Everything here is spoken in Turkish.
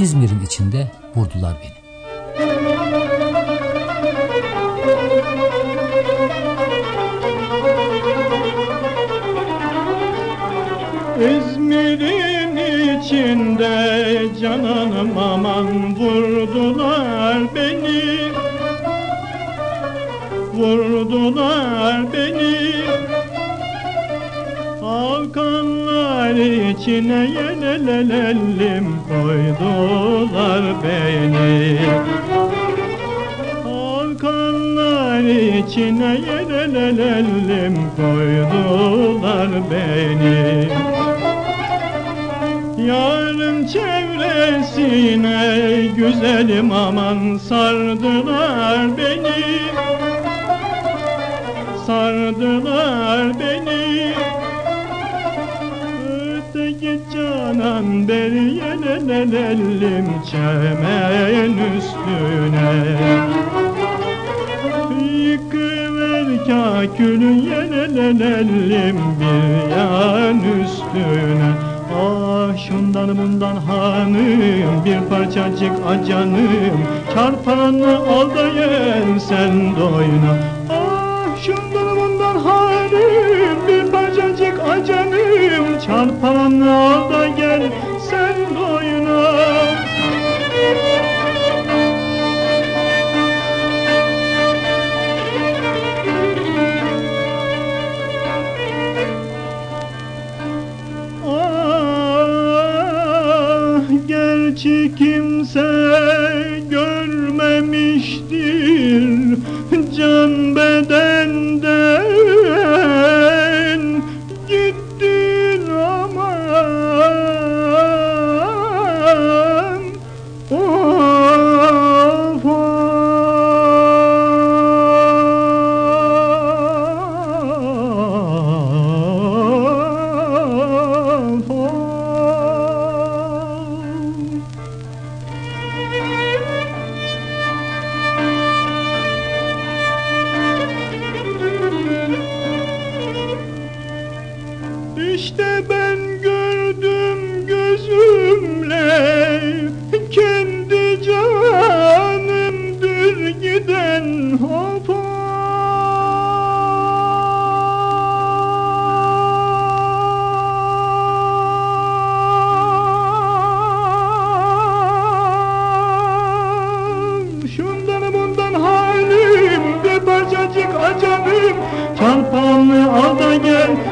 İzmir'in içinde vurdular beni. İzmir'in içinde cananım aman vurdular beni Vurdular beni içine yenelelim koydular beni. Hakanlar içine yenelelim koydular beni. Yarın çevresine güzelim aman sardılar beni. Sardılar beni beri yelelelim çemen üstüne. Yıkıver kakülü yelelelim bir yan üstüne. Ah şundan bundan hanım bir parçacık acanım. Çarpanı al da yen sen doyna. Ah şundan bundan hanım bir parçacık acanım. Çarpanı gerçi kimse görmemiştir İşte ben gördüm gözümle kendi canımdır giden hop Şundan bundan halim bir parçacık acanım Çarpanı al da gel